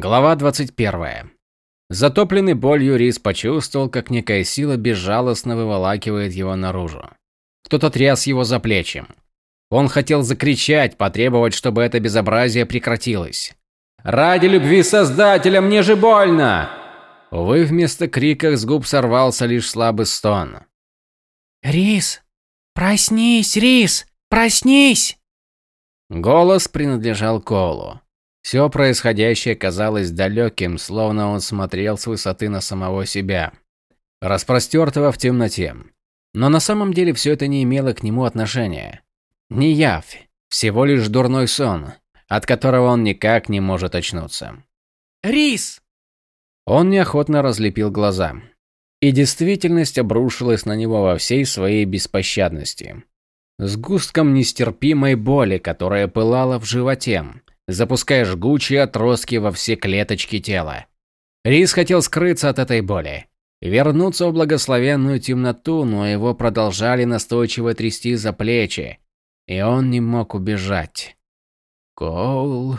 Глава 21. Затопленный болью Рис почувствовал, как некая сила безжалостно выволакивает его наружу. Кто-то тряс его за плечи. Он хотел закричать, потребовать, чтобы это безобразие прекратилось. «Ради любви Создателя, мне же больно!» Увы, вместо крика с губ сорвался лишь слабый стон. «Рис! Проснись, Рис! Проснись!» Голос принадлежал Колу. Все происходящее казалось далеким, словно он смотрел с высоты на самого себя, распростертого в темноте. Но на самом деле все это не имело к нему отношения. Не явь, всего лишь дурной сон, от которого он никак не может очнуться. «Рис!» Он неохотно разлепил глаза. И действительность обрушилась на него во всей своей беспощадности. С густком нестерпимой боли, которая пылала в животе, запуская жгучие отростки во все клеточки тела. Рис хотел скрыться от этой боли, вернуться в благословенную темноту, но его продолжали настойчиво трясти за плечи, и он не мог убежать. «Коул...»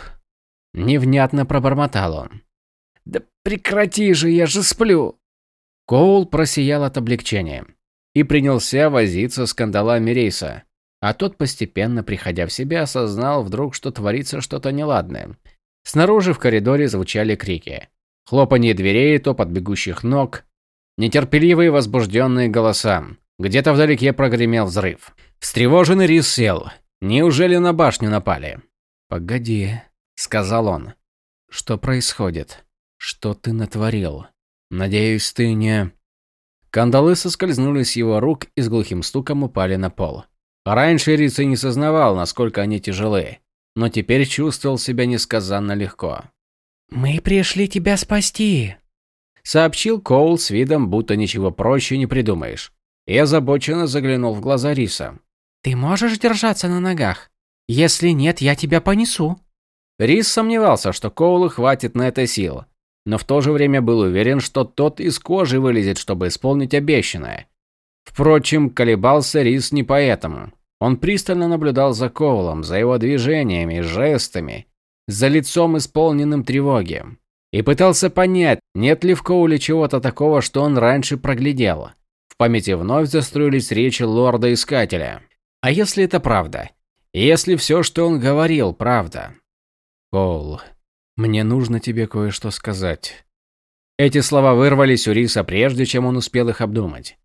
Невнятно пробормотал он. «Да прекрати же, я же сплю!» Коул просиял от облегчения и принялся возиться с кандалами рейса. А тот, постепенно приходя в себя, осознал вдруг, что творится что-то неладное. Снаружи в коридоре звучали крики. Хлопанье дверей, топот бегущих ног, нетерпеливые возбужденные голоса. Где-то вдалеке прогремел взрыв. Встревоженный Рис сел. Неужели на башню напали? «Погоди», — сказал он. «Что происходит? Что ты натворил? Надеюсь, ты не...» Кандалы соскользнули с его рук и с глухим стуком упали на пол. Раньше Рица не сознавал, насколько они тяжелы, но теперь чувствовал себя несказанно легко. «Мы пришли тебя спасти», — сообщил Коул с видом, будто ничего проще не придумаешь. И озабоченно заглянул в глаза Риса. «Ты можешь держаться на ногах? Если нет, я тебя понесу». Рис сомневался, что Коулу хватит на это сил, но в то же время был уверен, что тот из кожи вылезет, чтобы исполнить обещанное. Впрочем, колебался Рис не поэтому. Он пристально наблюдал за Коулом, за его движениями, жестами, за лицом, исполненным тревоги. И пытался понять, нет ли в Коуле чего-то такого, что он раньше проглядел. В памяти вновь застроились речи лорда-искателя. А если это правда? Если все, что он говорил, правда? Коул, мне нужно тебе кое-что сказать. Эти слова вырвались у Риса прежде, чем он успел их обдумать.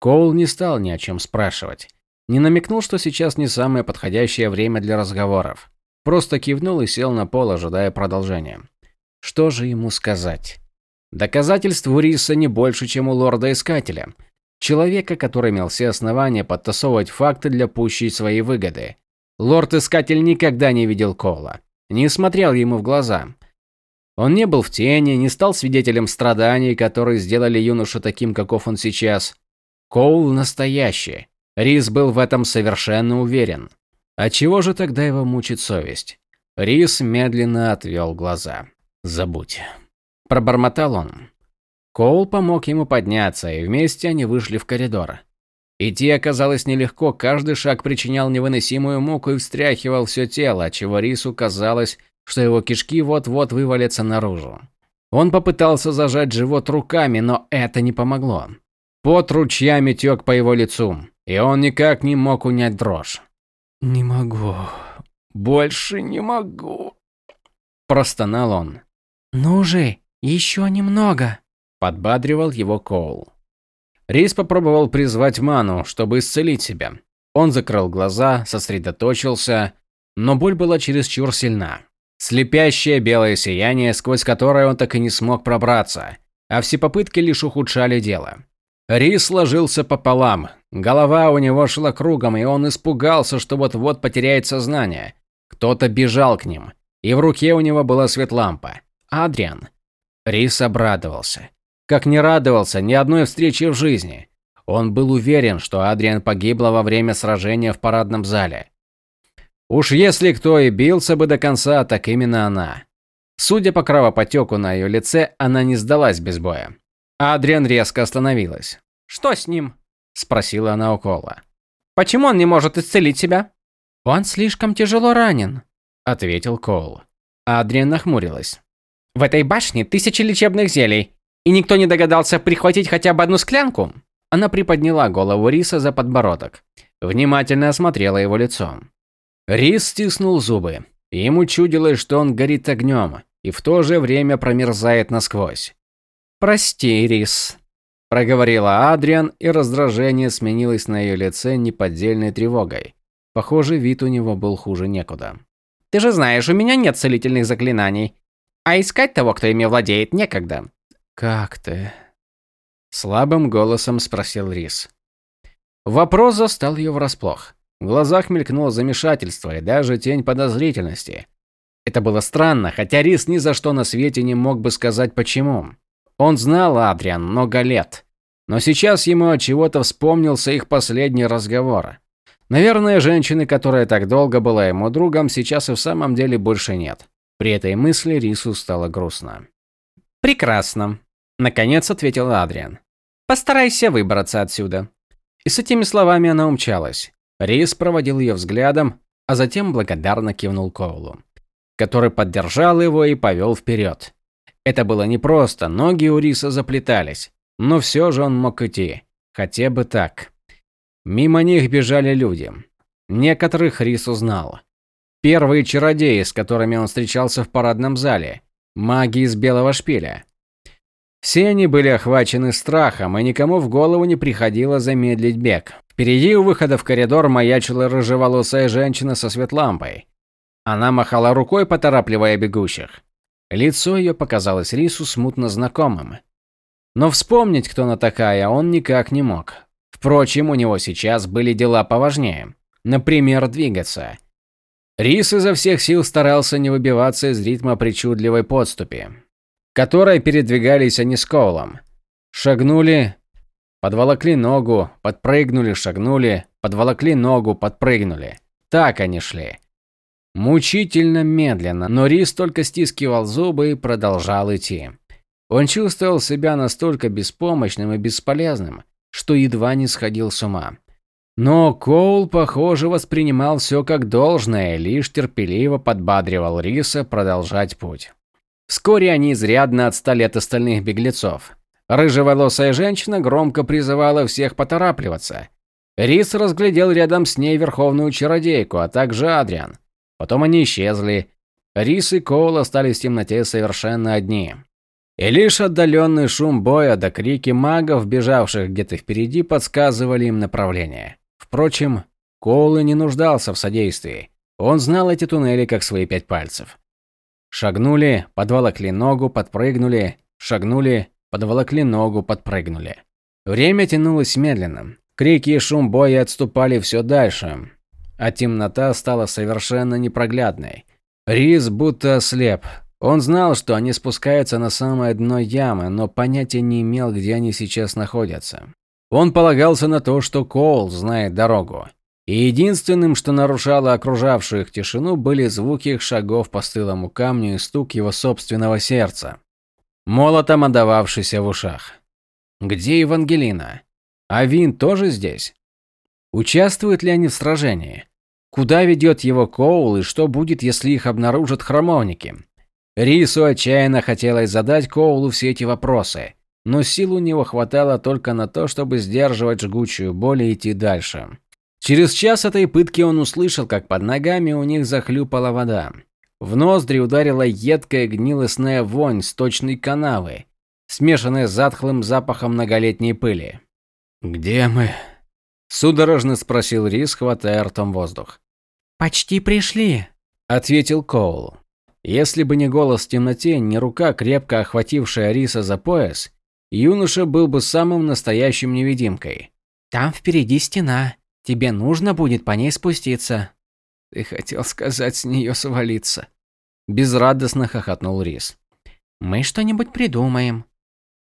Коул не стал ни о чем спрашивать. Не намекнул, что сейчас не самое подходящее время для разговоров. Просто кивнул и сел на пол, ожидая продолжения. Что же ему сказать? Доказательств у Риса не больше, чем у лорда-искателя. Человека, который имел все основания подтасовывать факты для пущей своей выгоды. Лорд-искатель никогда не видел Коула. Не смотрел ему в глаза. Он не был в тени, не стал свидетелем страданий, которые сделали юношу таким, каков он сейчас. Коул настоящий. Рис был в этом совершенно уверен. А чего же тогда его мучит совесть? Рис медленно отвел глаза. «Забудь». Пробормотал он. Коул помог ему подняться, и вместе они вышли в коридор. Идти оказалось нелегко, каждый шаг причинял невыносимую муку и встряхивал все тело, отчего Рису казалось, что его кишки вот-вот вывалятся наружу. Он попытался зажать живот руками, но это не помогло. Пот ручьями тек по его лицу, и он никак не мог унять дрожь. «Не могу. Больше не могу», – простонал он. «Ну же, еще немного», – подбадривал его Коул. Рис попробовал призвать ману, чтобы исцелить себя. Он закрыл глаза, сосредоточился, но боль была чересчур сильна. Слепящее белое сияние, сквозь которое он так и не смог пробраться, а все попытки лишь ухудшали дело. Рис сложился пополам. Голова у него шла кругом, и он испугался, что вот-вот потеряет сознание. Кто-то бежал к ним, и в руке у него была светлампа. Адриан. Рис обрадовался. Как не радовался ни одной встречи в жизни. Он был уверен, что Адриан погибла во время сражения в парадном зале. Уж если кто и бился бы до конца, так именно она. Судя по кровопотеку на ее лице, она не сдалась без боя. Адриан резко остановилась. «Что с ним?» – спросила она у Кола. «Почему он не может исцелить себя?» «Он слишком тяжело ранен», – ответил Кол. Адриан нахмурилась. В этой башне тысячи лечебных зелий, и никто не догадался прихватить хотя бы одну склянку?» Она приподняла голову Риса за подбородок, внимательно осмотрела его лицо. Рис стиснул зубы. Ему чудилось, что он горит огнем и в то же время промерзает насквозь. «Прости, Рис», – проговорила Адриан, и раздражение сменилось на ее лице неподдельной тревогой. Похоже, вид у него был хуже некуда. «Ты же знаешь, у меня нет целительных заклинаний. А искать того, кто ими владеет, некогда». «Как ты?» Слабым голосом спросил Рис. Вопрос застал ее врасплох. В глазах мелькнуло замешательство и даже тень подозрительности. Это было странно, хотя Рис ни за что на свете не мог бы сказать почему. Он знал Адриан много лет, но сейчас ему от чего-то вспомнился их последний разговор. Наверное, женщины, которая так долго была ему другом, сейчас и в самом деле больше нет. При этой мысли Рису стало грустно. «Прекрасно», – наконец ответил Адриан. «Постарайся выбраться отсюда». И с этими словами она умчалась. Рис проводил ее взглядом, а затем благодарно кивнул Коулу, который поддержал его и повел вперед. Это было непросто, ноги у Риса заплетались, но все же он мог идти, хотя бы так. Мимо них бежали люди. Некоторых Рис узнал. Первые чародеи, с которыми он встречался в парадном зале, маги из Белого Шпиля. Все они были охвачены страхом, и никому в голову не приходило замедлить бег. Впереди у выхода в коридор маячила рыжеволосая женщина со светлампой. Она махала рукой, поторапливая бегущих. Лицо ее показалось Рису смутно знакомым. Но вспомнить, кто она такая, он никак не мог. Впрочем, у него сейчас были дела поважнее. Например, двигаться. Рис изо всех сил старался не выбиваться из ритма причудливой подступи, которой передвигались они с Коулом. Шагнули, подволокли ногу, подпрыгнули, шагнули, подволокли ногу, подпрыгнули. Так они шли. Мучительно медленно, но Рис только стискивал зубы и продолжал идти. Он чувствовал себя настолько беспомощным и бесполезным, что едва не сходил с ума. Но Коул, похоже, воспринимал все как должное, лишь терпеливо подбадривал Риса продолжать путь. Вскоре они изрядно отстали от остальных беглецов. Рыжеволосая женщина громко призывала всех поторапливаться. Рис разглядел рядом с ней верховную чародейку, а также Адриан. Потом они исчезли. Рис и Коул остались в темноте совершенно одни. И лишь отдаленный шум боя да крики магов, бежавших где-то впереди, подсказывали им направление. Впрочем, Коул и не нуждался в содействии. Он знал эти туннели как свои пять пальцев. Шагнули, подволокли ногу, подпрыгнули, шагнули, подволокли ногу, подпрыгнули. Время тянулось медленно. Крики и шум боя отступали все дальше а темнота стала совершенно непроглядной. Рис будто ослеп. Он знал, что они спускаются на самое дно ямы, но понятия не имел, где они сейчас находятся. Он полагался на то, что Коул знает дорогу. И единственным, что нарушало окружавшую их тишину, были звуки их шагов по стылому камню и стук его собственного сердца, молотом отдававшийся в ушах. Где Евангелина? А Вин тоже здесь? Участвуют ли они в сражении? Куда ведет его Коул и что будет, если их обнаружат храмовники? Рису отчаянно хотелось задать Коулу все эти вопросы, но сил у него хватало только на то, чтобы сдерживать жгучую боль и идти дальше. Через час этой пытки он услышал, как под ногами у них захлюпала вода. В ноздри ударила едкая гнилостная вонь сточной канавы, смешанная с затхлым запахом многолетней пыли. «Где мы?» – судорожно спросил Рис, хватая ртом воздух. «Почти пришли», – ответил Коул. Если бы не голос в темноте, не рука, крепко охватившая Риса за пояс, юноша был бы самым настоящим невидимкой. «Там впереди стена. Тебе нужно будет по ней спуститься». «Ты хотел сказать с нее свалиться?» Безрадостно хохотнул Рис. «Мы что-нибудь придумаем».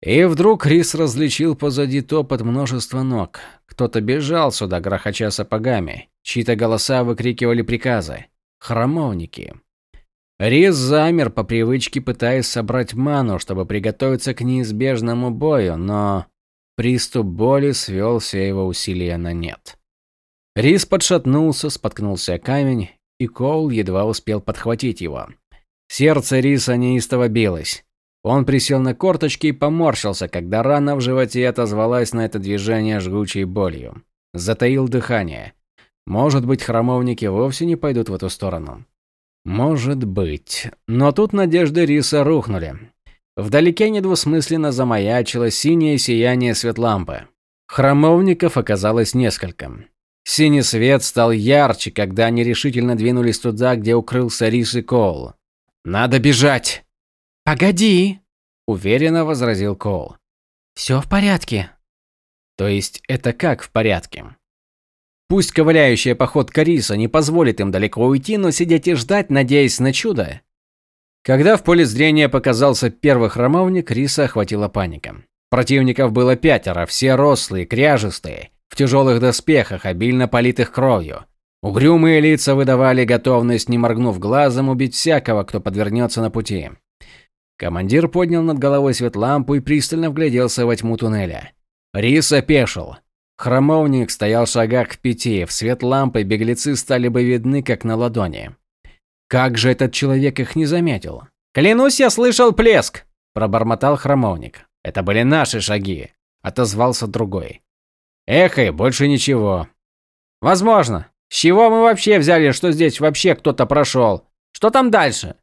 И вдруг Рис различил позади топот множества ног. Кто-то бежал сюда, грохоча сапогами. Чьи-то голоса выкрикивали приказы. Храмовники. Рис замер по привычке, пытаясь собрать ману, чтобы приготовиться к неизбежному бою, но приступ боли свел все его усилия на нет. Рис подшатнулся, споткнулся о камень, и Коул едва успел подхватить его. Сердце Риса неистово билось. Он присел на корточки и поморщился, когда рана в животе отозвалась на это движение жгучей болью. Затаил дыхание. Может быть, храмовники вовсе не пойдут в эту сторону. Может быть. Но тут надежды Риса рухнули. Вдалеке недвусмысленно замаячило синее сияние светлампы. Храмовников оказалось несколько. Синий свет стал ярче, когда они решительно двинулись туда, где укрылся Рис и Коул. «Надо бежать!» «Погоди!» – уверенно возразил Коул. «Все в порядке». «То есть это как в порядке?» Пусть ковыляющая походка Риса не позволит им далеко уйти, но сидеть и ждать, надеясь на чудо. Когда в поле зрения показался первый храмовник, Риса охватила паника. Противников было пятеро, все рослые, кряжестые, в тяжелых доспехах, обильно политых кровью. Угрюмые лица выдавали готовность, не моргнув глазом, убить всякого, кто подвернется на пути. Командир поднял над головой светлампу и пристально вгляделся во тьму туннеля. Рис опешил. Хромовник стоял в шагах в пяти, в свет лампы беглецы стали бы видны, как на ладони. Как же этот человек их не заметил? «Клянусь, я слышал плеск!» – пробормотал хромовник. «Это были наши шаги», – отозвался другой. «Эх, и больше ничего». «Возможно. С чего мы вообще взяли, что здесь вообще кто-то прошел? Что там дальше?»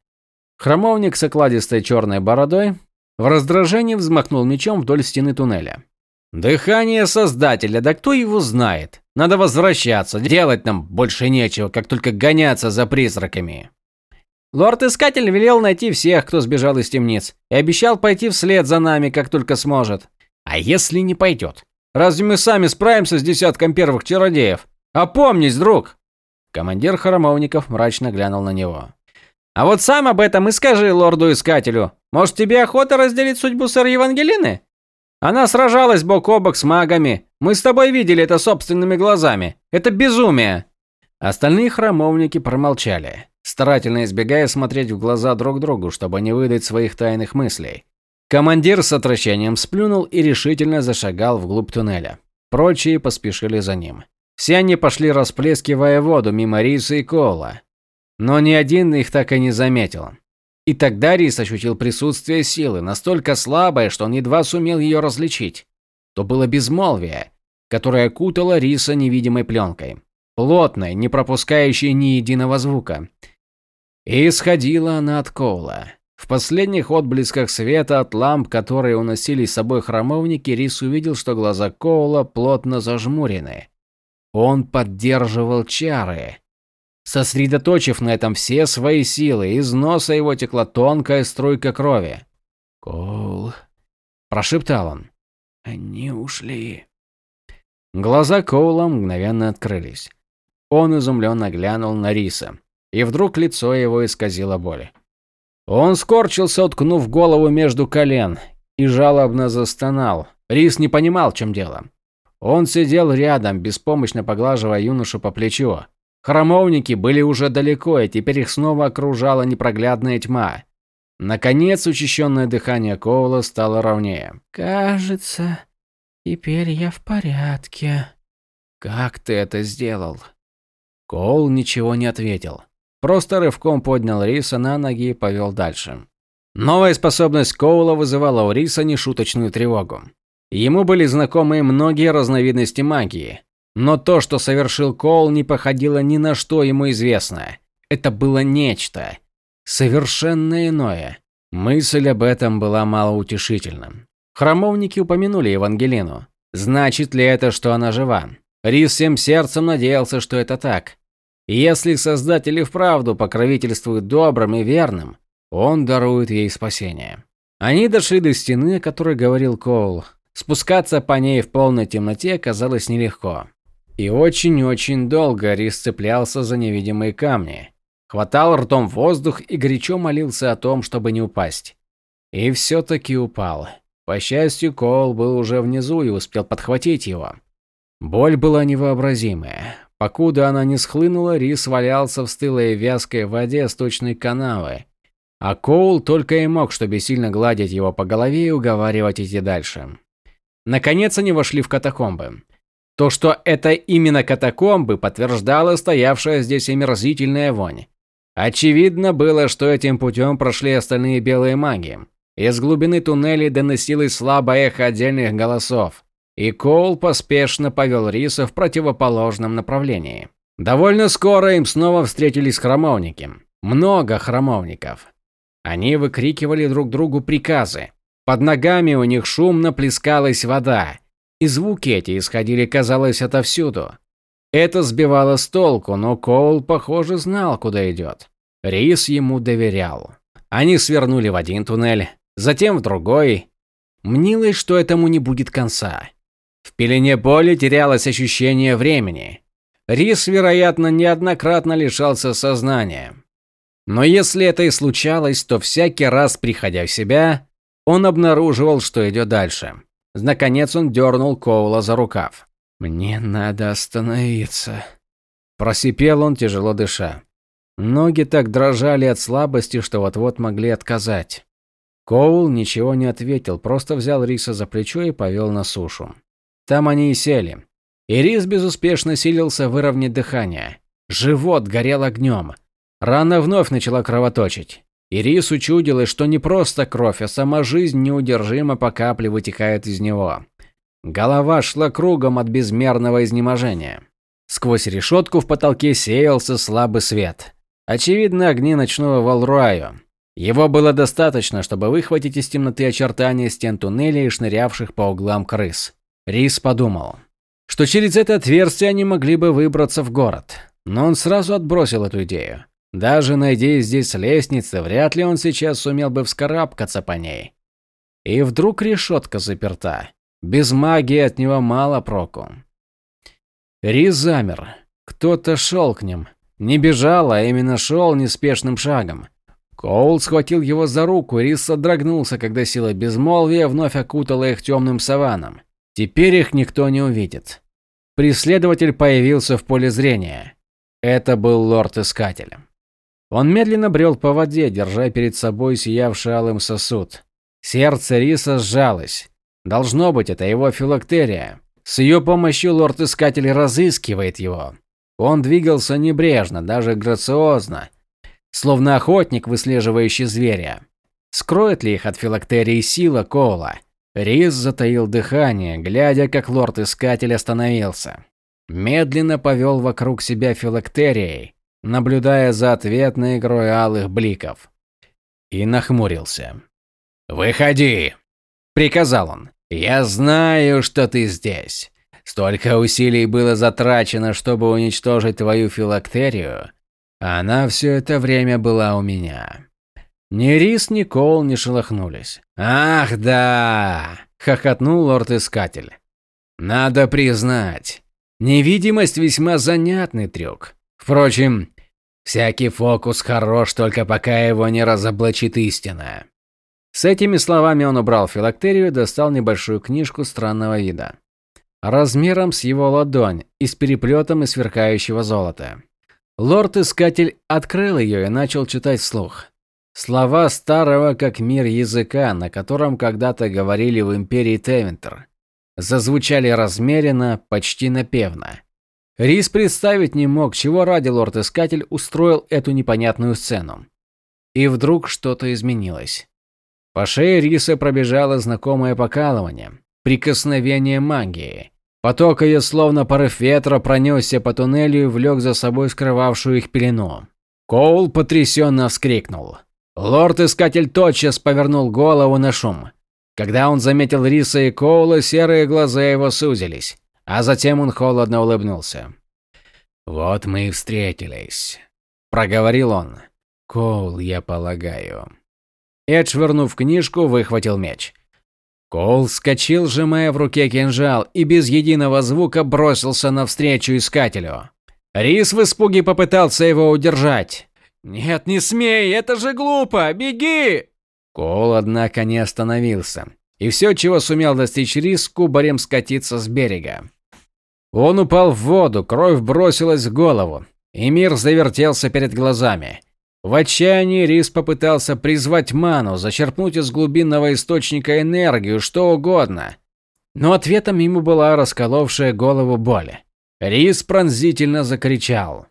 Хромовник с окладистой черной бородой в раздражении взмахнул мечом вдоль стены туннеля. Дыхание Создателя, да кто его знает? Надо возвращаться, делать нам больше нечего, как только гоняться за призраками. Лорд-искатель велел найти всех, кто сбежал из темниц, и обещал пойти вслед за нами, как только сможет. А если не пойдет? Разве мы сами справимся с десятком первых чародеев? Опомнись, друг! Командир храмовников мрачно глянул на него. А вот сам об этом и скажи лорду-искателю. Может, тебе охота разделить судьбу сэр Евангелины? Она сражалась бок о бок с магами. Мы с тобой видели это собственными глазами. Это безумие. Остальные храмовники промолчали, старательно избегая смотреть в глаза друг другу, чтобы не выдать своих тайных мыслей. Командир с отвращением сплюнул и решительно зашагал вглубь туннеля. Прочие поспешили за ним. Все они пошли расплескивая воду мимо Риса и Кола. Но ни один их так и не заметил. И тогда Рис ощутил присутствие силы, настолько слабое, что он едва сумел ее различить. То было безмолвие, которое окутало Риса невидимой пленкой, плотной, не пропускающей ни единого звука. И исходила она от Коула. В последних отблесках света от ламп, которые уносили с собой храмовники, Рис увидел, что глаза Коула плотно зажмурены. Он поддерживал чары. Сосредоточив на этом все свои силы, из носа его текла тонкая струйка крови. «Коул», – прошептал он. «Они ушли». Глаза Коула мгновенно открылись. Он изумленно глянул на Риса, и вдруг лицо его исказило боль. Он скорчился, уткнув голову между колен, и жалобно застонал. Рис не понимал, в чем дело. Он сидел рядом, беспомощно поглаживая юношу по плечу. Храмовники были уже далеко, и теперь их снова окружала непроглядная тьма. Наконец, учащенное дыхание Коула стало ровнее. «Кажется, теперь я в порядке». «Как ты это сделал?» Коул ничего не ответил. Просто рывком поднял Риса на ноги и повел дальше. Новая способность Коула вызывала у Риса нешуточную тревогу. Ему были знакомы многие разновидности магии, но то, что совершил Коул, не походило ни на что ему известное. Это было нечто. Совершенно иное. Мысль об этом была малоутешительна. Храмовники упомянули Евангелину. Значит ли это, что она жива? Рис всем сердцем надеялся, что это так. Если Создатель и вправду покровительствует добрым и верным, он дарует ей спасение. Они дошли до стены, о которой говорил Коул. Спускаться по ней в полной темноте оказалось нелегко. И очень-очень долго Рис цеплялся за невидимые камни. Хватал ртом воздух и горячо молился о том, чтобы не упасть. И все-таки упал. По счастью, Коул был уже внизу и успел подхватить его. Боль была невообразимая. Покуда она не схлынула, Рис валялся в стылой вязкой воде сточной канавы. А Коул только и мог, чтобы сильно гладить его по голове и уговаривать идти дальше. Наконец они вошли в катакомбы. То, что это именно катакомбы, подтверждала стоявшая здесь омерзительная вонь. Очевидно было, что этим путем прошли остальные белые маги. Из глубины туннелей доносилось слабое эхо отдельных голосов, и Коул поспешно повел Риса в противоположном направлении. Довольно скоро им снова встретились храмовники. Много храмовников. Они выкрикивали друг другу приказы. Под ногами у них шумно плескалась вода, и звуки эти исходили, казалось, отовсюду. Это сбивало с толку, но Коул, похоже, знал, куда идет. Рис ему доверял. Они свернули в один туннель, затем в другой. Мнилось, что этому не будет конца. В пелене боли терялось ощущение времени. Рис, вероятно, неоднократно лишался сознания. Но если это и случалось, то всякий раз, приходя в себя, он обнаруживал, что идет дальше. Наконец он дернул Коула за рукав. «Мне надо остановиться», – просипел он, тяжело дыша. Ноги так дрожали от слабости, что вот-вот могли отказать. Коул ничего не ответил, просто взял Риса за плечо и повел на сушу. Там они и сели. И Рис безуспешно силился выровнять дыхание. Живот горел огнем. Рана вновь начала кровоточить. Ирису чудилось, что не просто кровь, а сама жизнь неудержимо по капле вытекает из него. Голова шла кругом от безмерного изнеможения. Сквозь решетку в потолке сеялся слабый свет. Очевидно, огни ночного Валруаю. Его было достаточно, чтобы выхватить из темноты очертания стен туннеля и шнырявших по углам крыс. Рис подумал, что через это отверстие они могли бы выбраться в город. Но он сразу отбросил эту идею. Даже найдя здесь лестницы, вряд ли он сейчас сумел бы вскарабкаться по ней. И вдруг решетка заперта. Без магии от него мало проку. Рис замер. Кто-то шел к ним. Не бежал, а именно шел неспешным шагом. Коул схватил его за руку, Рис содрогнулся, когда сила безмолвия вновь окутала их темным саваном. Теперь их никто не увидит. Преследователь появился в поле зрения. Это был лорд-искатель. Он медленно брел по воде, держа перед собой сиявший алым сосуд. Сердце Риса сжалось. Должно быть, это его филактерия. С ее помощью лорд-искатель разыскивает его. Он двигался небрежно, даже грациозно, словно охотник, выслеживающий зверя. Скроет ли их от филактерии сила Коула? Рис затаил дыхание, глядя, как лорд-искатель остановился. Медленно повел вокруг себя филактерией, наблюдая за ответной игрой алых бликов. И нахмурился. «Выходи!» – приказал он. «Я знаю, что ты здесь. Столько усилий было затрачено, чтобы уничтожить твою филактерию. Она все это время была у меня». Ни Рис, ни Коул не шелохнулись. «Ах, да!» – хохотнул лорд-искатель. «Надо признать, невидимость весьма занятный трюк. Впрочем, всякий фокус хорош, только пока его не разоблачит истина». С этими словами он убрал филактерию и достал небольшую книжку странного вида. Размером с его ладонь и с переплетом из сверкающего золота. Лорд-искатель открыл ее и начал читать вслух. Слова старого как мир языка, на котором когда-то говорили в империи Тевентер, зазвучали размеренно, почти напевно. Рис представить не мог, чего ради лорд-искатель устроил эту непонятную сцену. И вдруг что-то изменилось. По шее Риса пробежало знакомое покалывание, прикосновение магии. Поток ее, словно порыв ветра, пронесся по туннелю и влек за собой скрывавшую их пелену. Коул потрясенно вскрикнул. Лорд-искатель тотчас повернул голову на шум. Когда он заметил Риса и Коула, серые глаза его сузились, а затем он холодно улыбнулся. «Вот мы и встретились», – проговорил он. «Коул, я полагаю». И, отшвырнув книжку, выхватил меч. Коул вскочил, сжимая в руке кинжал, и без единого звука бросился навстречу искателю. Рис в испуге попытался его удержать. «Нет, не смей, это же глупо! Беги!» Коул, однако, не остановился. И все, чего сумел достичь Рис, кубарем скатиться с берега. Он упал в воду, кровь бросилась в голову, и мир завертелся перед глазами. В отчаянии Рис попытался призвать ману, зачерпнуть из глубинного источника энергию, что угодно. Но ответом ему была расколовшая голову боль. Рис пронзительно закричал.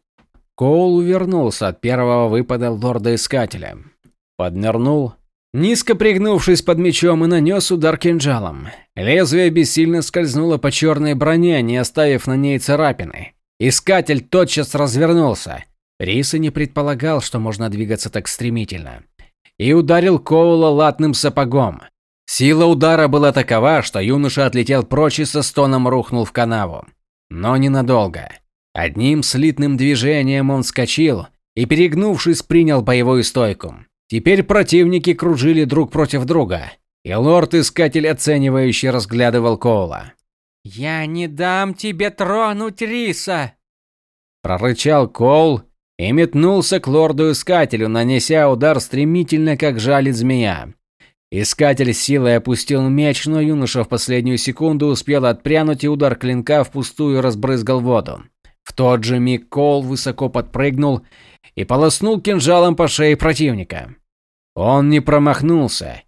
Коул увернулся от первого выпада лорда-искателя. Поднырнул, низко пригнувшись под мечом и нанес удар кинжалом. Лезвие бессильно скользнуло по черной броне, не оставив на ней царапины. Искатель тотчас развернулся. Риса не предполагал, что можно двигаться так стремительно. И ударил Коула латным сапогом. Сила удара была такова, что юноша отлетел прочь и со стоном рухнул в канаву. Но ненадолго. Одним слитным движением он вскочил и, перегнувшись, принял боевую стойку. Теперь противники кружили друг против друга, и лорд-искатель оценивающе разглядывал Коула. «Я не дам тебе тронуть Риса!» Прорычал Коул и метнулся к лорду-искателю, нанеся удар стремительно, как жалит змея. Искатель силой опустил меч, но юноша в последнюю секунду успел отпрянуть, и удар клинка впустую разбрызгал воду. В тот же миг Кол высоко подпрыгнул и полоснул кинжалом по шее противника. Он не промахнулся.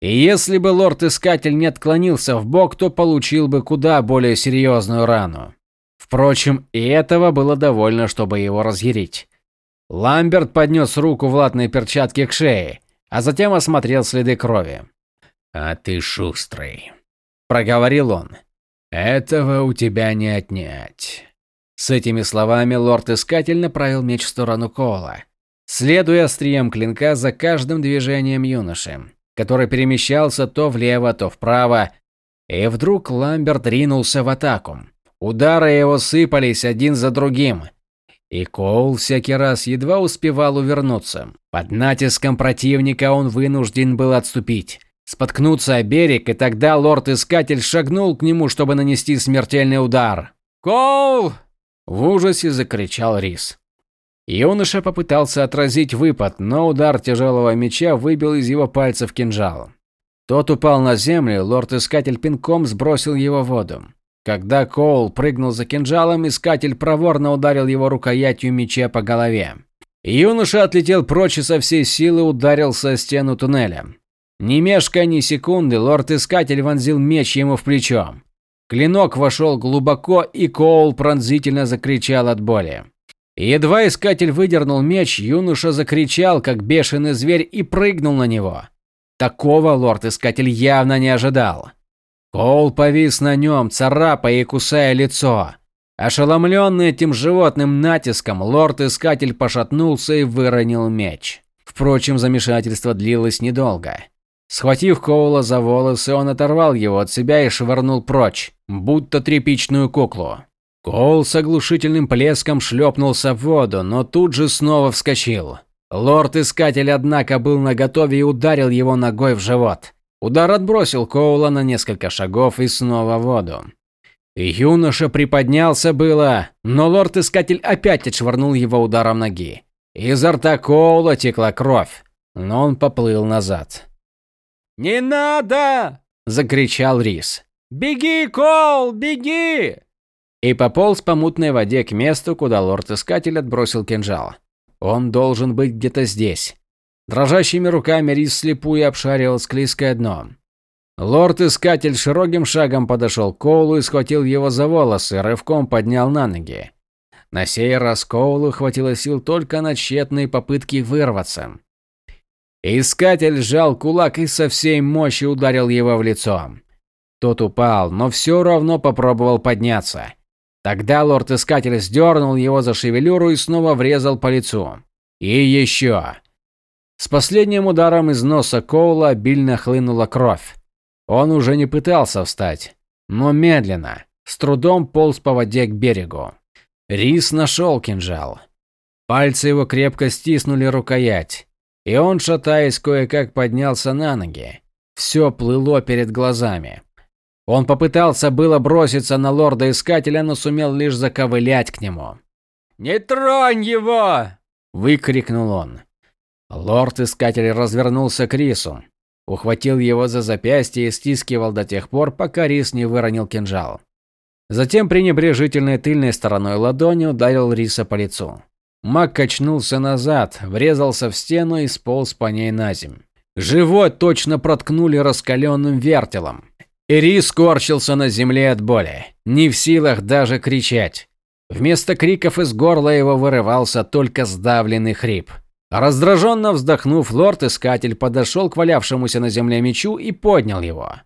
И если бы лорд-искатель не отклонился в бок, то получил бы куда более серьезную рану. Впрочем, и этого было довольно, чтобы его разъярить. Ламберт поднес руку в латной перчатке к шее, а затем осмотрел следы крови. «А ты шустрый», – проговорил он. «Этого у тебя не отнять». С этими словами лорд-искатель направил меч в сторону Кола, следуя острием клинка за каждым движением юноши, который перемещался то влево, то вправо, и вдруг Ламберт ринулся в атаку. Удары его сыпались один за другим, и Коул всякий раз едва успевал увернуться. Под натиском противника он вынужден был отступить, споткнуться о берег, и тогда лорд-искатель шагнул к нему, чтобы нанести смертельный удар. «Коул!» – в ужасе закричал Рис. Юноша попытался отразить выпад, но удар тяжелого меча выбил из его пальцев кинжал. Тот упал на землю, лорд-искатель пинком сбросил его в воду. Когда Коул прыгнул за кинжалом, искатель проворно ударил его рукоятью меча по голове. Юноша отлетел прочь и со всей силы ударился о стену туннеля. Не мешкая ни секунды, лорд-искатель вонзил меч ему в плечо. Клинок вошел глубоко, и Коул пронзительно закричал от боли. Едва искатель выдернул меч, юноша закричал, как бешеный зверь, и прыгнул на него. Такого лорд-искатель явно не ожидал. Коул повис на нем, царапая и кусая лицо. Ошеломленный этим животным натиском, лорд-искатель пошатнулся и выронил меч. Впрочем, замешательство длилось недолго. Схватив Коула за волосы, он оторвал его от себя и швырнул прочь, будто тряпичную куклу. Коул с оглушительным плеском шлепнулся в воду, но тут же снова вскочил. Лорд-искатель, однако, был наготове и ударил его ногой в живот. Удар отбросил Коула на несколько шагов и снова в воду. Юноша приподнялся было, но лорд-искатель опять отшвырнул его ударом ноги. Изо рта Коула текла кровь, но он поплыл назад. «Не надо!» – закричал Рис. «Беги, Коул, беги!» И пополз по мутной воде к месту, куда лорд-искатель отбросил кинжал. Он должен быть где-то здесь. Дрожащими руками Рис слепую обшаривал склизкое дно. Лорд-искатель широким шагом подошел к Коулу и схватил его за волосы, рывком поднял на ноги. На сей раз Коулу хватило сил только на тщетные попытки вырваться. Искатель сжал кулак и со всей мощи ударил его в лицо. Тот упал, но все равно попробовал подняться. Тогда лорд-искатель сдернул его за шевелюру и снова врезал по лицу. И еще. С последним ударом из носа Коула обильно хлынула кровь. Он уже не пытался встать, но медленно, с трудом полз по воде к берегу. Рис нашел кинжал. Пальцы его крепко стиснули рукоять, и он, шатаясь, кое-как поднялся на ноги. Все плыло перед глазами. Он попытался было броситься на лорда-искателя, но сумел лишь заковылять к нему. «Не тронь его!» – выкрикнул он. Лорд-искатель развернулся к Рису, ухватил его за запястье и стискивал до тех пор, пока Рис не выронил кинжал. Затем пренебрежительной тыльной стороной ладони ударил Риса по лицу. Маг качнулся назад, врезался в стену и сполз по ней на земь. Живот точно проткнули раскаленным вертелом. И Рис корчился на земле от боли, не в силах даже кричать. Вместо криков из горла его вырывался только сдавленный хрип. Раздраженно вздохнув, лорд-искатель подошел к валявшемуся на земле мечу и поднял его.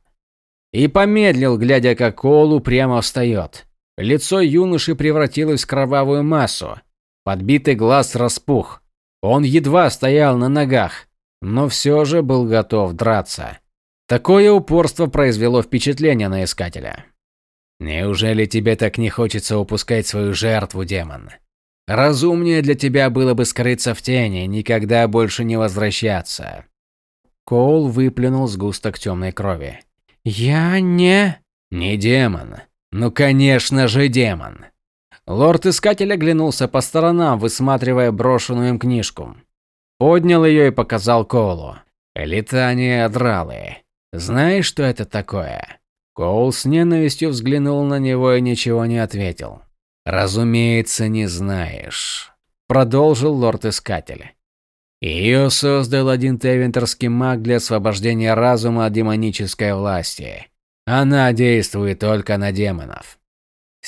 И помедлил, глядя, как Коул прямо встает. Лицо юноши превратилось в кровавую массу. Подбитый глаз распух. Он едва стоял на ногах, но все же был готов драться. Такое упорство произвело впечатление на искателя. Неужели тебе так не хочется упускать свою жертву, демон? Разумнее для тебя было бы скрыться в тени, никогда больше не возвращаться. Коул выплюнул сгусток темной крови. Я не... Не демон. Ну, конечно же, демон. Лорд-искатель оглянулся по сторонам, высматривая брошенную им книжку. Поднял ее и показал Коулу. Летание Адралы. Знаешь, что это такое? Коул с ненавистью взглянул на него и ничего не ответил. «Разумеется, не знаешь», – продолжил лорд-искатель. Ее создал один тевентерский маг для освобождения разума от демонической власти. Она действует только на демонов.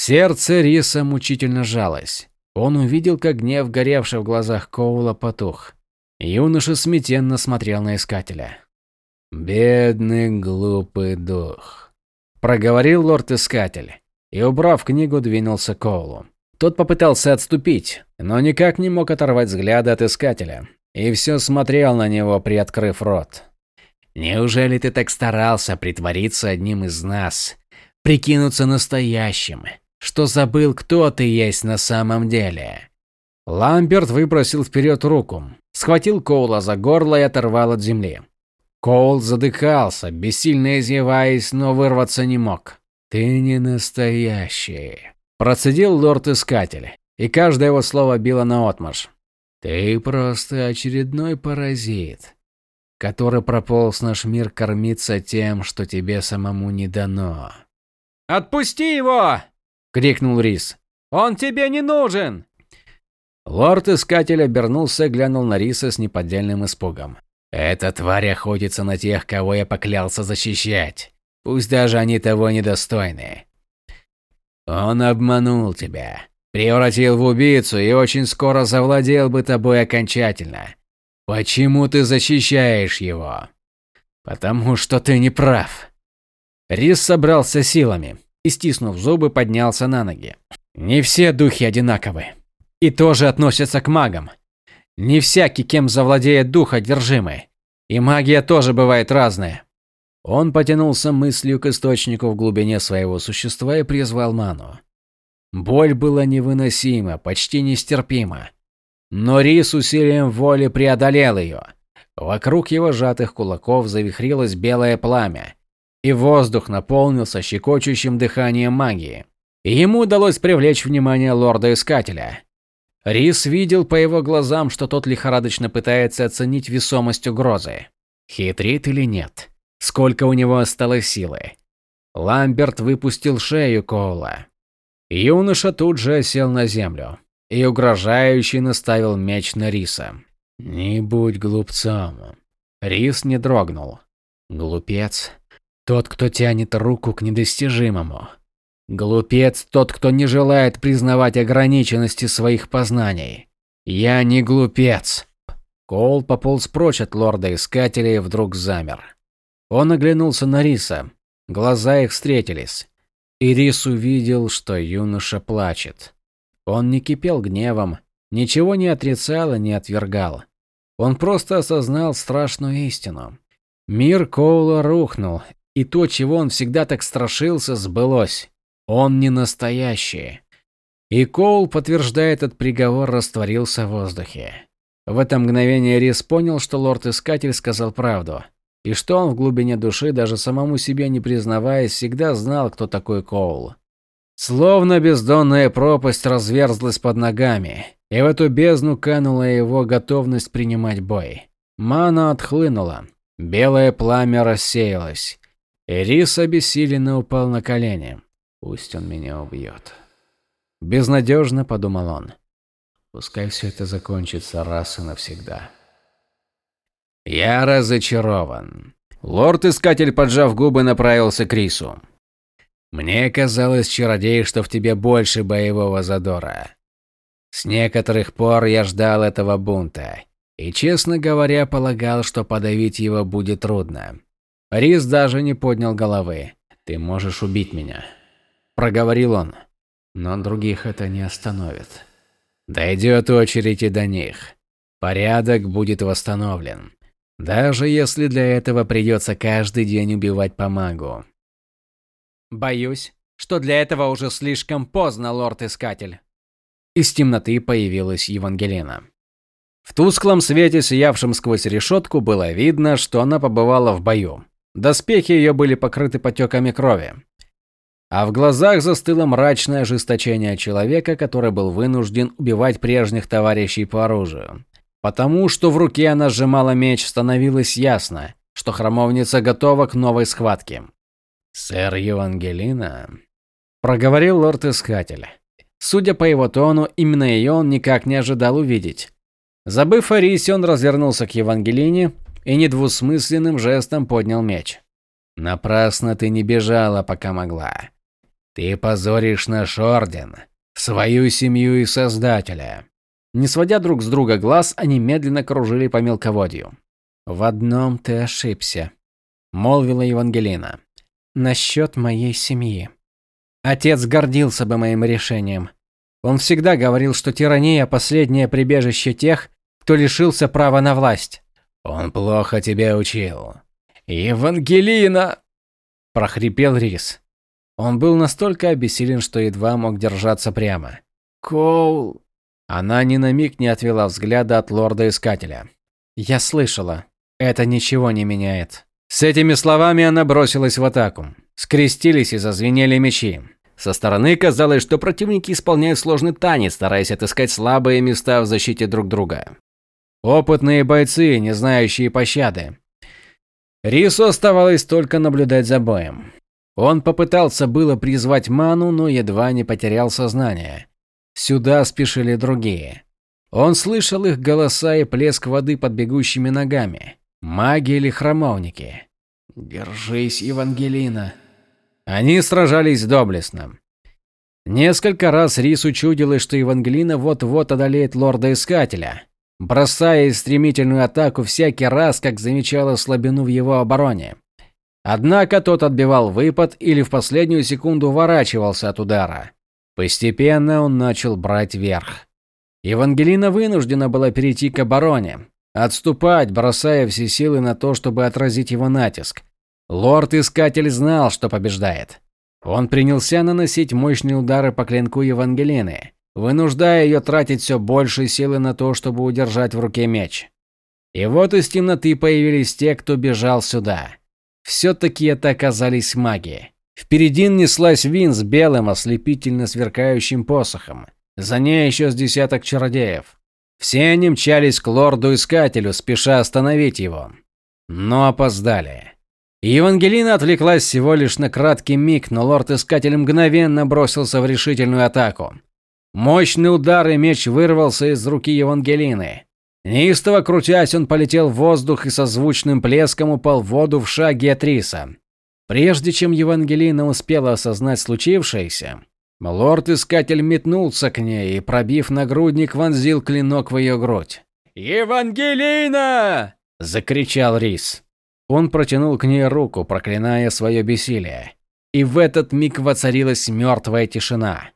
Сердце Риса мучительно жалось. Он увидел, как гнев, горевший в глазах Коула, потух. Юноша смятенно смотрел на искателя. «Бедный глупый дух», проговорил лорд-искатель и, убрав книгу, двинулся к Коулу. Тот попытался отступить, но никак не мог оторвать взгляда от искателя, и все смотрел на него, приоткрыв рот. «Неужели ты так старался притвориться одним из нас, прикинуться настоящим, что забыл, кто ты есть на самом деле?» Ламберт выбросил вперед руку, схватил Коула за горло и оторвал от земли. Коул задыхался, бессильно изъяваясь, но вырваться не мог. «Ты не настоящий», – процедил лорд-искатель, и каждое его слово било наотмашь. «Ты просто очередной паразит, который прополз наш мир кормиться тем, что тебе самому не дано». «Отпусти его!» – крикнул Рис. «Он тебе не нужен!» Лорд-искатель обернулся и глянул на Риса с неподдельным испугом. Эта тварь охотится на тех, кого я поклялся защищать, пусть даже они того недостойны. Он обманул тебя, превратил в убийцу и очень скоро завладел бы тобой окончательно. Почему ты защищаешь его? Потому что ты не прав. Рис собрался силами и, стиснув зубы, поднялся на ноги. Не все духи одинаковы. И тоже относятся к магам. Не всякий, кем завладеет дух, одержимый. И магия тоже бывает разная. Он потянулся мыслью к источнику в глубине своего существа и призвал ману. Боль была невыносима, почти нестерпима. Но Рис усилием воли преодолел ее. Вокруг его сжатых кулаков завихрилось белое пламя, и воздух наполнился щекочущим дыханием магии. И ему удалось привлечь внимание лорда-искателя. Рис видел по его глазам, что тот лихорадочно пытается оценить весомость угрозы. Хитрит или нет? Сколько у него осталось силы? Ламберт выпустил шею Коула. Юноша тут же сел на землю и угрожающе наставил меч на Риса. «Не будь глупцом». Рис не дрогнул. «Глупец. Тот, кто тянет руку к недостижимому. Глупец тот, кто не желает признавать ограниченности своих познаний. Я не глупец. Коул пополз прочь от лорда-искателя и вдруг замер. Он оглянулся на Риса. Глаза их встретились. И Рис увидел, что юноша плачет. Он не кипел гневом, ничего не отрицал и не отвергал. Он просто осознал страшную истину. Мир Коула рухнул, и то, чего он всегда так страшился, сбылось. Он не настоящий. И Коул, подтверждая этот приговор, растворился в воздухе. В это мгновение Рис понял, что лорд-искатель сказал правду. И что он в глубине души, даже самому себе не признаваясь, всегда знал, кто такой Коул. Словно бездонная пропасть разверзлась под ногами, и в эту бездну канула его готовность принимать бой. Мана отхлынула, белое пламя рассеялось, и Рис обессиленно упал на колени. Пусть он меня убьет. Безнадежно подумал он. Пускай все это закончится раз и навсегда. Я разочарован. Лорд-искатель, поджав губы, направился к Рису. Мне казалось, чародей, что в тебе больше боевого задора. С некоторых пор я ждал этого бунта. И, честно говоря, полагал, что подавить его будет трудно. Рис даже не поднял головы. «Ты можешь убить меня», – проговорил он. «Но других это не остановит. Дойдет очередь и до них. Порядок будет восстановлен. Даже если для этого придется каждый день убивать по магу. Боюсь, что для этого уже слишком поздно, лорд-искатель. Из темноты появилась Евангелина. В тусклом свете, сиявшем сквозь решетку, было видно, что она побывала в бою. Доспехи ее были покрыты потеками крови. А в глазах застыло мрачное ожесточение человека, который был вынужден убивать прежних товарищей по оружию. Потому что в руке она сжимала меч, становилось ясно, что храмовница готова к новой схватке. «Сэр Евангелина», – проговорил лорд-искатель. Судя по его тону, именно ее он никак не ожидал увидеть. Забыв о Рисе, он развернулся к Евангелине и недвусмысленным жестом поднял меч. «Напрасно ты не бежала, пока могла. Ты позоришь наш орден, свою семью и Создателя. Не сводя друг с друга глаз, они медленно кружили по мелководью. «В одном ты ошибся», – молвила Евангелина. «Насчет моей семьи. Отец гордился бы моим решением. Он всегда говорил, что тирания – последнее прибежище тех, кто лишился права на власть». «Он плохо тебя учил». «Евангелина!» – прохрипел Рис. Он был настолько обессилен, что едва мог держаться прямо. «Коул!» Она ни на миг не отвела взгляда от лорда-искателя. «Я слышала. Это ничего не меняет». С этими словами она бросилась в атаку. Скрестились и зазвенели мечи. Со стороны казалось, что противники исполняют сложный танец, стараясь отыскать слабые места в защите друг друга. Опытные бойцы, не знающие пощады. Рису оставалось только наблюдать за боем. Он попытался было призвать ману, но едва не потерял сознание. Сюда спешили другие. Он слышал их голоса и плеск воды под бегущими ногами. Маги или храмовники. «Держись, Евангелина!» Они сражались доблестно. Несколько раз Рису чудилось, что Евангелина вот-вот одолеет лорда-искателя, бросая стремительную атаку всякий раз, как замечала слабину в его обороне. Однако тот отбивал выпад или в последнюю секунду уворачивался от удара. Постепенно он начал брать верх. Евангелина вынуждена была перейти к обороне, отступать, бросая все силы на то, чтобы отразить его натиск. Лорд-искатель знал, что побеждает. Он принялся наносить мощные удары по клинку Евангелины, вынуждая ее тратить все больше силы на то, чтобы удержать в руке меч. И вот из темноты появились те, кто бежал сюда. Все-таки это оказались маги. Впереди неслась Вин с белым, ослепительно сверкающим посохом. За ней еще с десяток чародеев. Все они мчались к лорду-искателю, спеша остановить его. Но опоздали. Евангелина отвлеклась всего лишь на краткий миг, но лорд-искатель мгновенно бросился в решительную атаку. Мощный удар и меч вырвался из руки Евангелины. Неистово крутясь, он полетел в воздух и со звучным плеском упал в воду в шаге от риса. Прежде чем Евангелина успела осознать случившееся, лорд-искатель метнулся к ней и, пробив нагрудник, вонзил клинок в ее грудь. «Евангелина!» – закричал Рис. Он протянул к ней руку, проклиная свое бессилие. И в этот миг воцарилась мертвая тишина.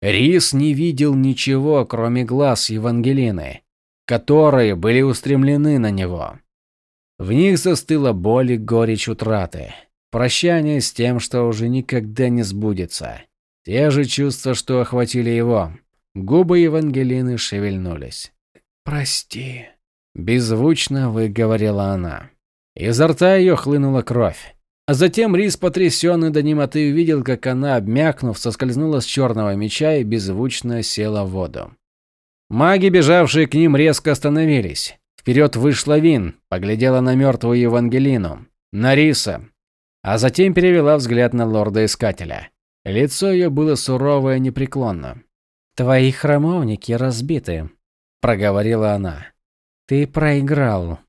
Рис не видел ничего, кроме глаз Евангелины, которые были устремлены на него. В них застыла боль и горечь утраты. Прощание с тем, что уже никогда не сбудется. Те же чувства, что охватили его. Губы Евангелины шевельнулись. «Прости», – беззвучно выговорила она. Изо рта ее хлынула кровь. А затем Рис, потрясенный до немоты, увидел, как она, обмякнув, соскользнула с черного меча и беззвучно села в воду. Маги, бежавшие к ним, резко остановились. Вперед вышла Вин, поглядела на мертвую Евангелину, на Риса, а затем перевела взгляд на лорда-искателя. Лицо ее было суровое и непреклонно. «Твои храмовники разбиты», – проговорила она. «Ты проиграл».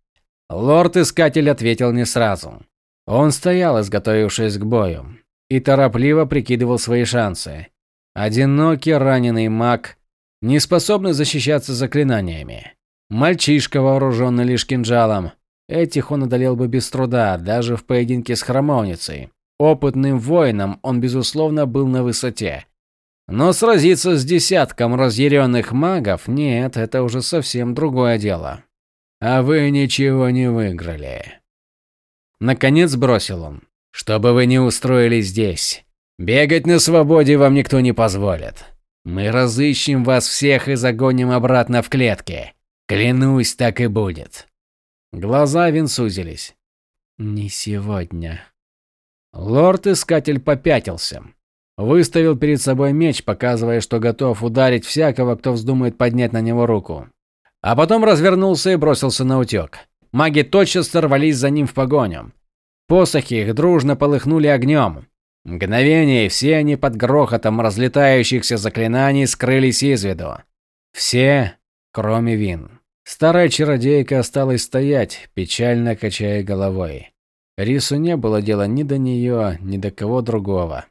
Лорд-искатель ответил не сразу. Он стоял, изготовившись к бою. и торопливо прикидывал свои шансы. Одинокий раненый маг, не способный защищаться заклинаниями. Мальчишка, вооруженный лишь кинжалом. Этих он одолел бы без труда, даже в поединке с храмовницей. Опытным воином он, безусловно, был на высоте. Но сразиться с десятком разъяренных магов – нет, это уже совсем другое дело. А вы ничего не выиграли. Наконец бросил он. Чтобы вы не устроились здесь. Бегать на свободе вам никто не позволит. Мы разыщем вас всех и загоним обратно в клетки. Клянусь, так и будет. Глаза Вин сузились. Не сегодня. Лорд-искатель попятился. Выставил перед собой меч, показывая, что готов ударить всякого, кто вздумает поднять на него руку. А потом развернулся и бросился на утек. Маги тотчас сорвались за ним в погоню. Посохи их дружно полыхнули огнем. Мгновение, и все они под грохотом разлетающихся заклинаний скрылись из виду. Все, кроме Вин. Старая чародейка осталась стоять, печально качая головой. Рису не было дела ни до нее, ни до кого другого.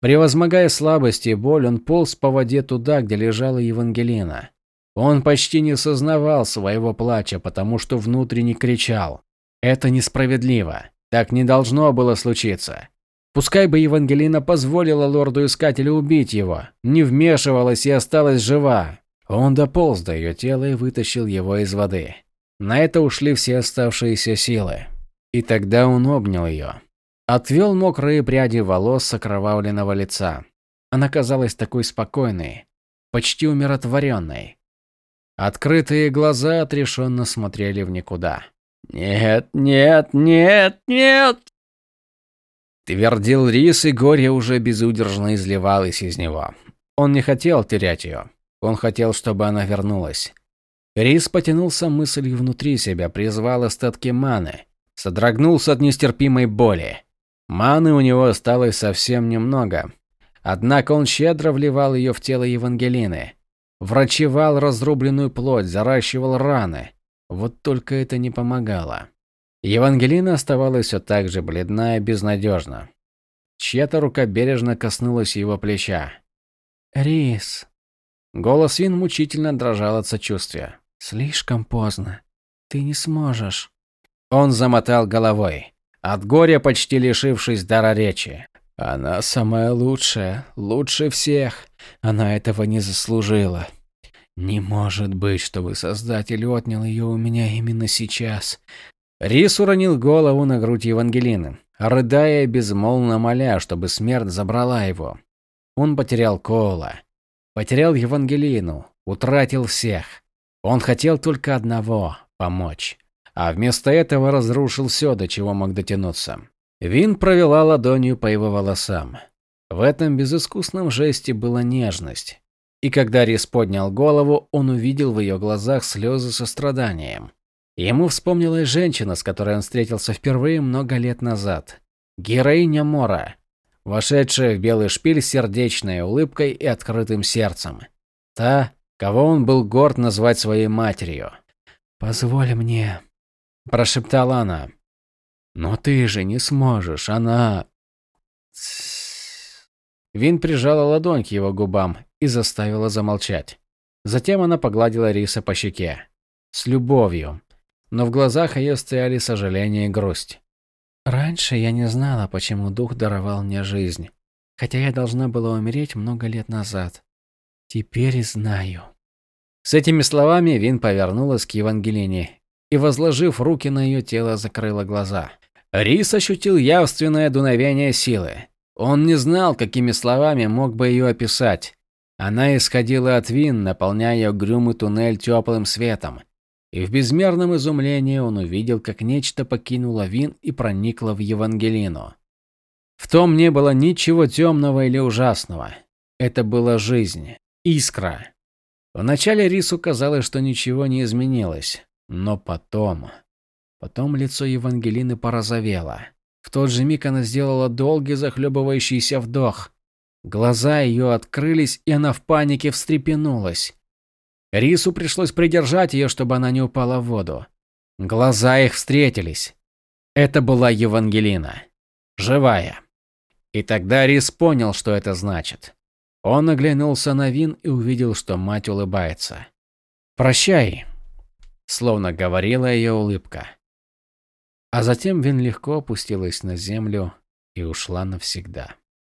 Превозмогая слабость и боль, он полз по воде туда, где лежала Евангелина. Он почти не сознавал своего плача, потому что внутренне кричал. Это несправедливо. Так не должно было случиться. Пускай бы Евангелина позволила лорду-искателю убить его, не вмешивалась и осталась жива. Он дополз до ее тела и вытащил его из воды. На это ушли все оставшиеся силы. И тогда он обнял ее. Отвел мокрые пряди волос с окровавленного лица. Она казалась такой спокойной, почти умиротворенной. Открытые глаза отрешенно смотрели в никуда. «Нет, нет, нет, нет!» Твердил Рис, и горе уже безудержно изливалось из него. Он не хотел терять ее. Он хотел, чтобы она вернулась. Рис потянулся мыслью внутри себя, призвал остатки маны. Содрогнулся от нестерпимой боли. Маны у него осталось совсем немного. Однако он щедро вливал ее в тело Евангелины. Врачевал разрубленную плоть, заращивал раны. Вот только это не помогало. Евангелина оставалась все так же бледна и безнадежна. Чья-то рука бережно коснулась его плеча. «Рис», Голос Вин мучительно дрожал от сочувствия. «Слишком поздно. Ты не сможешь». Он замотал головой, от горя почти лишившись дара речи. «Она самая лучшая, лучше всех. Она этого не заслужила. Не может быть, чтобы Создатель отнял ее у меня именно сейчас». Рис уронил голову на грудь Евангелины, рыдая безмолвно моля, чтобы смерть забрала его. Он потерял Коула. Потерял Евангелину, утратил всех. Он хотел только одного – помочь. А вместо этого разрушил все, до чего мог дотянуться. Вин провела ладонью по его волосам. В этом безыскусном жесте была нежность. И когда Рис поднял голову, он увидел в ее глазах слезы состраданием. Ему вспомнилась женщина, с которой он встретился впервые много лет назад. Героиня Мора, вошедшая в белый шпиль сердечной улыбкой и открытым сердцем. Та, кого он был горд назвать своей матерью. «Позволь мне», – прошептала она. «Но ты же не сможешь, она...» Вин прижала ладонь к его губам и заставила замолчать. Затем она погладила Риса по щеке. С любовью. Но в глазах ее стояли сожаление и грусть. Раньше я не знала, почему дух даровал мне жизнь, хотя я должна была умереть много лет назад. Теперь знаю. С этими словами Вин повернулась к Евангелине и, возложив руки на ее тело, закрыла глаза. Рис ощутил явственное дуновение силы. Он не знал, какими словами мог бы ее описать. Она исходила от Вин, наполняя угрюмый туннель теплым светом, и в безмерном изумлении он увидел, как нечто покинуло Вин и проникло в Евангелину. В том не было ничего темного или ужасного. Это была жизнь, искра. Вначале Рису казалось, что ничего не изменилось, но потом... Потом лицо Евангелины порозовело. В тот же миг она сделала долгий захлебывающийся вдох. Глаза ее открылись, и она в панике встрепенулась. Рису пришлось придержать ее, чтобы она не упала в воду. Глаза их встретились. Это была Евангелина. Живая. И тогда Рис понял, что это значит. Он оглянулся на Вин и увидел, что мать улыбается. «Прощай», — словно говорила ее улыбка. А затем Вин легко опустилась на землю и ушла навсегда.